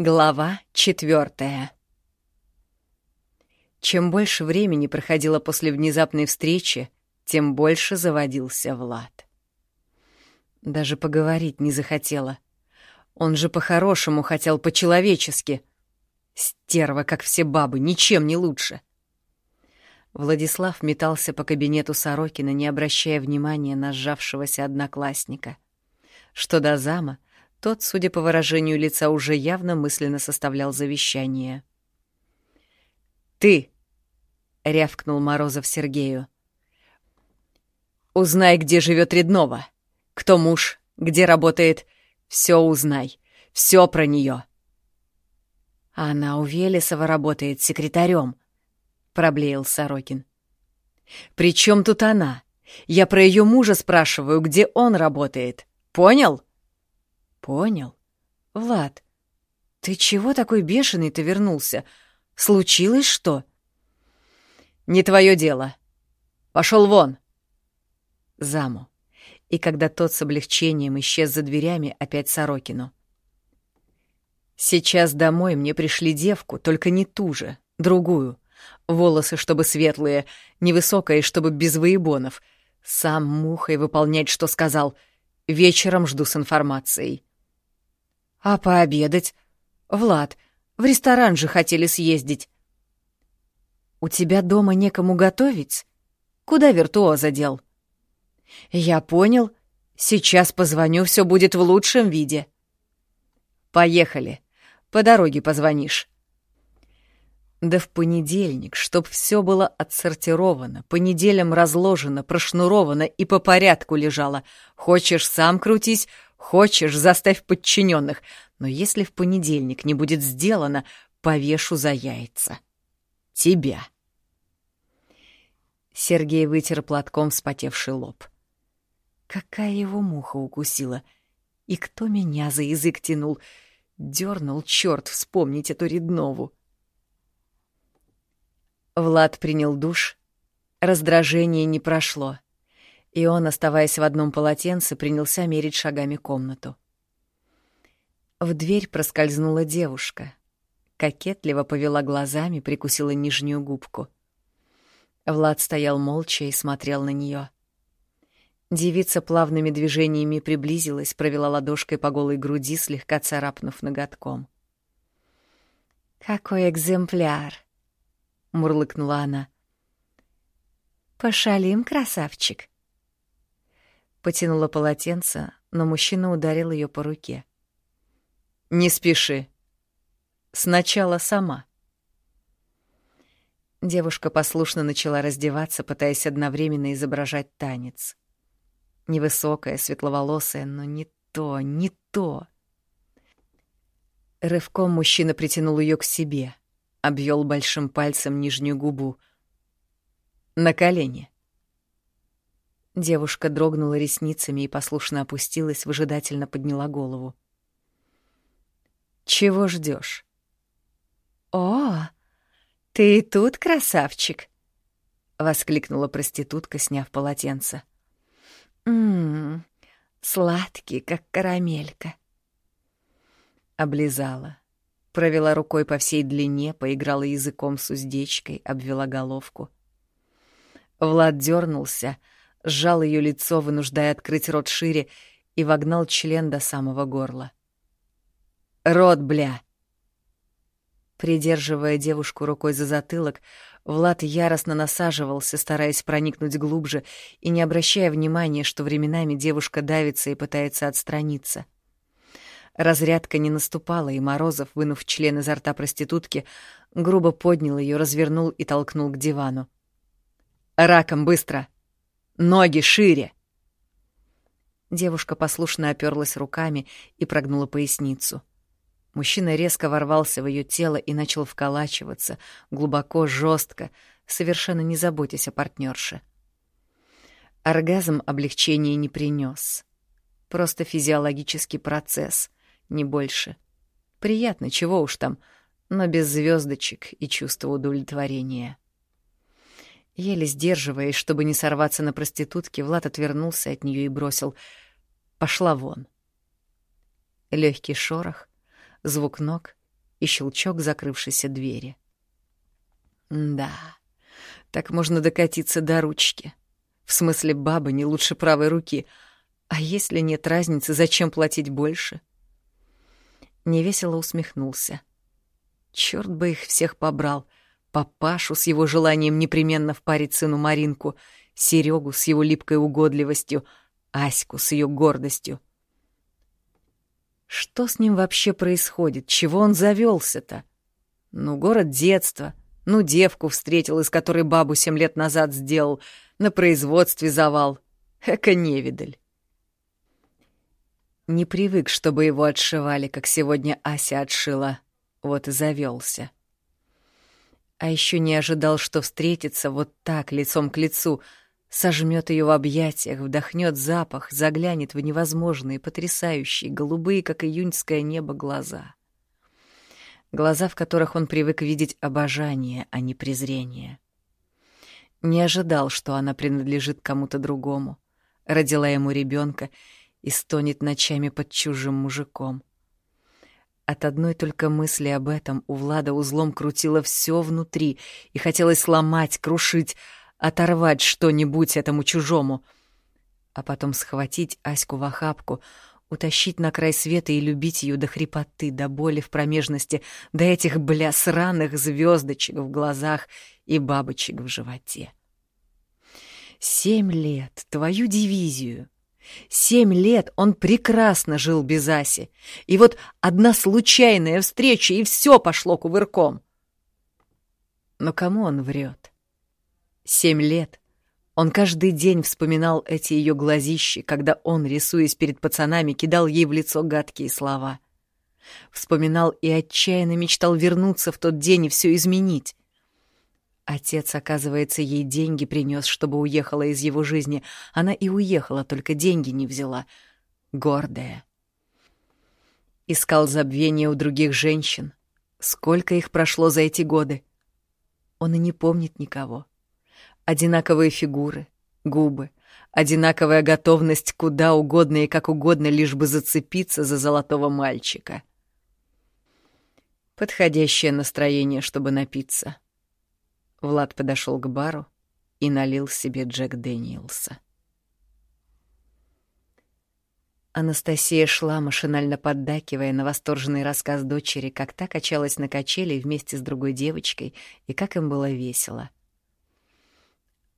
Глава четвертая. Чем больше времени проходило после внезапной встречи, тем больше заводился Влад. Даже поговорить не захотела. Он же по-хорошему хотел по-человечески. Стерва, как все бабы, ничем не лучше. Владислав метался по кабинету Сорокина, не обращая внимания на сжавшегося одноклассника. Что до зама, тот, судя по выражению лица, уже явно мысленно составлял завещание. «Ты!» — рявкнул Морозов Сергею. «Узнай, где живет Реднова. Кто муж, где работает. Все узнай. Все про нее. «Она у Велесова работает секретарем», — проблеял Сорокин. «При чем тут она? Я про ее мужа спрашиваю, где он работает. Понял?» «Понял. Влад, ты чего такой бешеный-то вернулся? Случилось что?» «Не твое дело. Пошел вон!» Заму. И когда тот с облегчением исчез за дверями, опять Сорокину. «Сейчас домой мне пришли девку, только не ту же, другую. Волосы, чтобы светлые, невысокая, чтобы без воебонов. Сам мухой выполнять, что сказал. Вечером жду с информацией». «А пообедать? Влад, в ресторан же хотели съездить». «У тебя дома некому готовить? Куда виртуоза дел?» «Я понял. Сейчас позвоню, все будет в лучшем виде». «Поехали. По дороге позвонишь». Да в понедельник, чтоб все было отсортировано, по неделям разложено, прошнуровано и по порядку лежало. Хочешь, сам крутись, хочешь, заставь подчиненных. Но если в понедельник не будет сделано, повешу за яйца. Тебя. Сергей вытер платком вспотевший лоб. Какая его муха укусила? И кто меня за язык тянул? Дернул черт вспомнить эту Реднову. Влад принял душ. Раздражение не прошло. И он, оставаясь в одном полотенце, принялся мерить шагами комнату. В дверь проскользнула девушка. Кокетливо повела глазами, прикусила нижнюю губку. Влад стоял молча и смотрел на нее. Девица плавными движениями приблизилась, провела ладошкой по голой груди, слегка царапнув ноготком. «Какой экземпляр!» — мурлыкнула она. «Пошалим, красавчик!» Потянула полотенце, но мужчина ударил ее по руке. «Не спеши. Сначала сама». Девушка послушно начала раздеваться, пытаясь одновременно изображать танец. Невысокая, светловолосая, но не то, не то. Рывком мужчина притянул ее к себе — обвел большим пальцем нижнюю губу. «На колени». Девушка дрогнула ресницами и послушно опустилась, выжидательно подняла голову. «Чего ждешь? «О, ты и тут, красавчик!» — воскликнула проститутка, сняв полотенце. «Ммм, сладкий, как карамелька». Облизала, Провела рукой по всей длине, поиграла языком с уздечкой, обвела головку. Влад дернулся, сжал ее лицо, вынуждая открыть рот шире, и вогнал член до самого горла. «Рот, бля!» Придерживая девушку рукой за затылок, Влад яростно насаживался, стараясь проникнуть глубже и не обращая внимания, что временами девушка давится и пытается отстраниться — Разрядка не наступала, и Морозов, вынув член изо рта проститутки, грубо поднял ее, развернул и толкнул к дивану. «Раком, быстро! Ноги шире!» Девушка послушно оперлась руками и прогнула поясницу. Мужчина резко ворвался в ее тело и начал вколачиваться, глубоко, жестко, совершенно не заботясь о партнерше. Оргазм облегчения не принес. Просто физиологический процесс — не больше. Приятно, чего уж там, но без звездочек и чувства удовлетворения. Еле сдерживаясь, чтобы не сорваться на проститутке, Влад отвернулся от нее и бросил «Пошла вон». Легкий шорох, звук ног, и щелчок закрывшейся двери. Да, так можно докатиться до ручки. В смысле, баба не лучше правой руки. А если нет разницы, зачем платить больше? Невесело усмехнулся. Черт бы их всех побрал. Папашу с его желанием непременно впарить сыну Маринку, Серегу с его липкой угодливостью, Аську с ее гордостью. Что с ним вообще происходит? Чего он завелся-то? Ну, город детства. Ну, девку встретил, из которой бабу семь лет назад сделал. На производстве завал. Эка невидаль. Не привык, чтобы его отшивали, как сегодня Ася отшила. Вот и завелся. А еще не ожидал, что встретится вот так, лицом к лицу — сожмет ее в объятиях, вдохнет запах, заглянет в невозможные, потрясающие, голубые, как июньское небо, глаза. Глаза, в которых он привык видеть обожание, а не презрение. Не ожидал, что она принадлежит кому-то другому, родила ему ребенка и стонет ночами под чужим мужиком. От одной только мысли об этом у Влада узлом крутило все внутри, и хотелось сломать, крушить, оторвать что-нибудь этому чужому, а потом схватить Аську в охапку, утащить на край света и любить ее до хрипоты, до боли в промежности, до этих, бля, сраных звездочек в глазах и бабочек в животе. Семь лет, твою дивизию. Семь лет он прекрасно жил без Аси. И вот одна случайная встреча, и все пошло кувырком. Но кому он врет? Семь лет. Он каждый день вспоминал эти ее глазищи, когда он, рисуясь перед пацанами, кидал ей в лицо гадкие слова. Вспоминал и отчаянно мечтал вернуться в тот день и все изменить. Отец, оказывается, ей деньги принес, чтобы уехала из его жизни. Она и уехала, только деньги не взяла. Гордая. Искал забвения у других женщин. Сколько их прошло за эти годы? Он и не помнит никого. Одинаковые фигуры, губы, одинаковая готовность куда угодно и как угодно, лишь бы зацепиться за золотого мальчика. Подходящее настроение, чтобы напиться. Влад подошел к бару и налил себе Джек Дэниелса. Анастасия шла, машинально поддакивая на восторженный рассказ дочери, как та качалась на качели вместе с другой девочкой и как им было весело.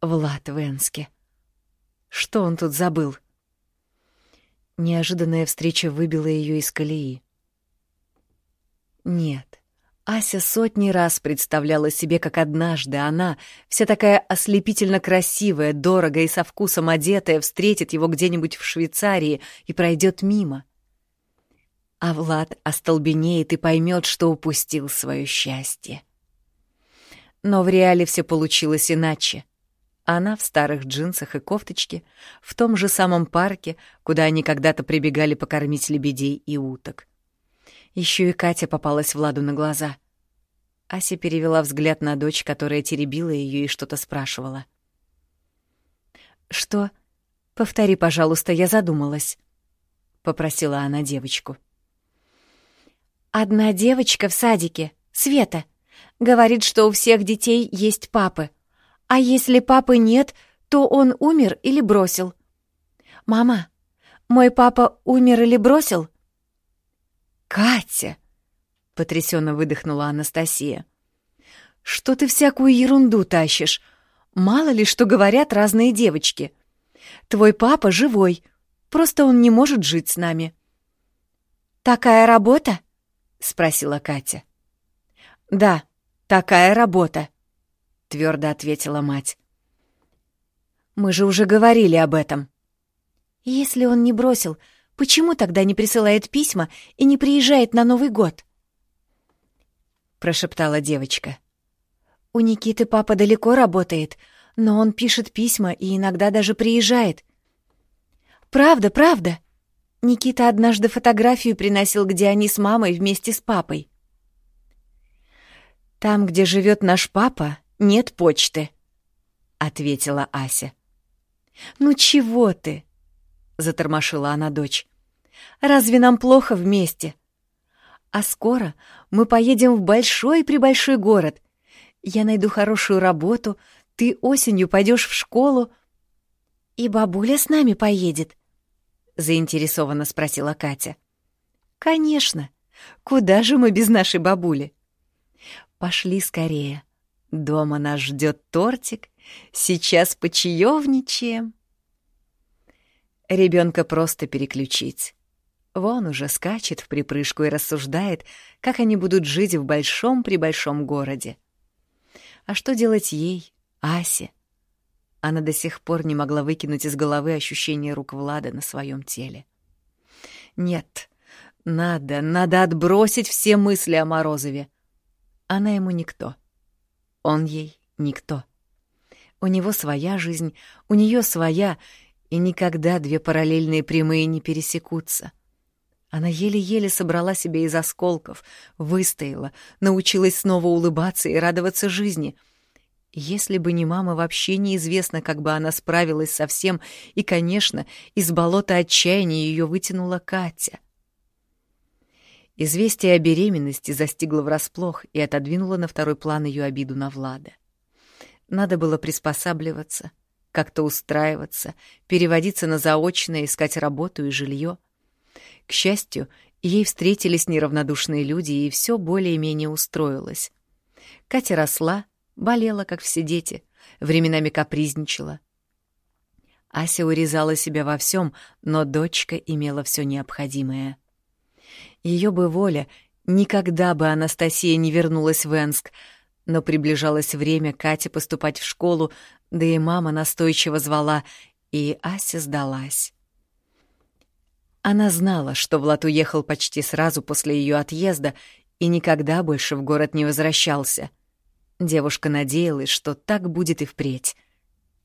Влад Венске. Что он тут забыл? Неожиданная встреча выбила ее из колеи. Нет, Ася сотни раз представляла себе, как однажды она, вся такая ослепительно красивая, дорого и со вкусом одетая, встретит его где-нибудь в Швейцарии и пройдет мимо. А Влад остолбенеет и поймет, что упустил свое счастье. Но в реале все получилось иначе. Она в старых джинсах и кофточке, в том же самом парке, куда они когда-то прибегали покормить лебедей и уток. Еще и Катя попалась Владу на глаза. Ася перевела взгляд на дочь, которая теребила ее и что-то спрашивала. «Что? Повтори, пожалуйста, я задумалась», — попросила она девочку. «Одна девочка в садике, Света, говорит, что у всех детей есть папы», а если папы нет, то он умер или бросил? Мама, мой папа умер или бросил? Катя, потрясенно выдохнула Анастасия. Что ты всякую ерунду тащишь? Мало ли что говорят разные девочки. Твой папа живой, просто он не может жить с нами. Такая работа? спросила Катя. Да, такая работа твердо ответила мать. Мы же уже говорили об этом. Если он не бросил, почему тогда не присылает письма и не приезжает на Новый год? прошептала девочка. У Никиты папа далеко работает, но он пишет письма и иногда даже приезжает. Правда, правда. Никита однажды фотографию приносил, где они с мамой вместе с папой. Там, где живет наш папа, нет почты», — ответила Ася. «Ну чего ты?» — затормошила она дочь. «Разве нам плохо вместе? А скоро мы поедем в большой-пребольшой город. Я найду хорошую работу, ты осенью пойдешь в школу. И бабуля с нами поедет? Заинтересованно спросила Катя. Конечно. Куда же мы без нашей бабули? Пошли скорее. Дома нас ждет тортик. Сейчас почаевничаем. Ребенка просто переключить. Вон уже скачет в припрыжку и рассуждает, как они будут жить в большом-пребольшом городе. А что делать ей, Асе? Она до сих пор не могла выкинуть из головы ощущение рук Влада на своем теле. Нет, надо, надо отбросить все мысли о Морозове. Она ему никто. Он ей никто. У него своя жизнь, у нее своя, и никогда две параллельные прямые не пересекутся. Она еле-еле собрала себя из осколков, выстояла, научилась снова улыбаться и радоваться жизни. Если бы не мама, вообще неизвестно, как бы она справилась со всем, и, конечно, из болота отчаяния ее вытянула Катя. Известие о беременности застигло врасплох и отодвинуло на второй план ее обиду на Влада. Надо было приспосабливаться, как-то устраиваться, переводиться на заочное, искать работу и жилье — к счастью, ей встретились неравнодушные люди, и все более-менее устроилось. Катя росла, болела, как все дети, временами капризничала. Ася урезала себя во всем, но дочка имела все необходимое. Ее бы воля, никогда бы Анастасия не вернулась в Энск, но приближалось время Кате поступать в школу, да и мама настойчиво звала, и Ася сдалась. Она знала, что Влад уехал почти сразу после ее отъезда и никогда больше в город не возвращался. Девушка надеялась, что так будет и впредь.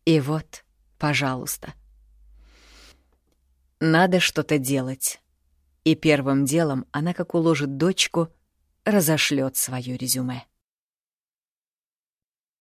И вот, пожалуйста. Надо что-то делать. И первым делом она, как уложит дочку, разошлет свое резюме.